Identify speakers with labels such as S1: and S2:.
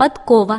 S1: подкова.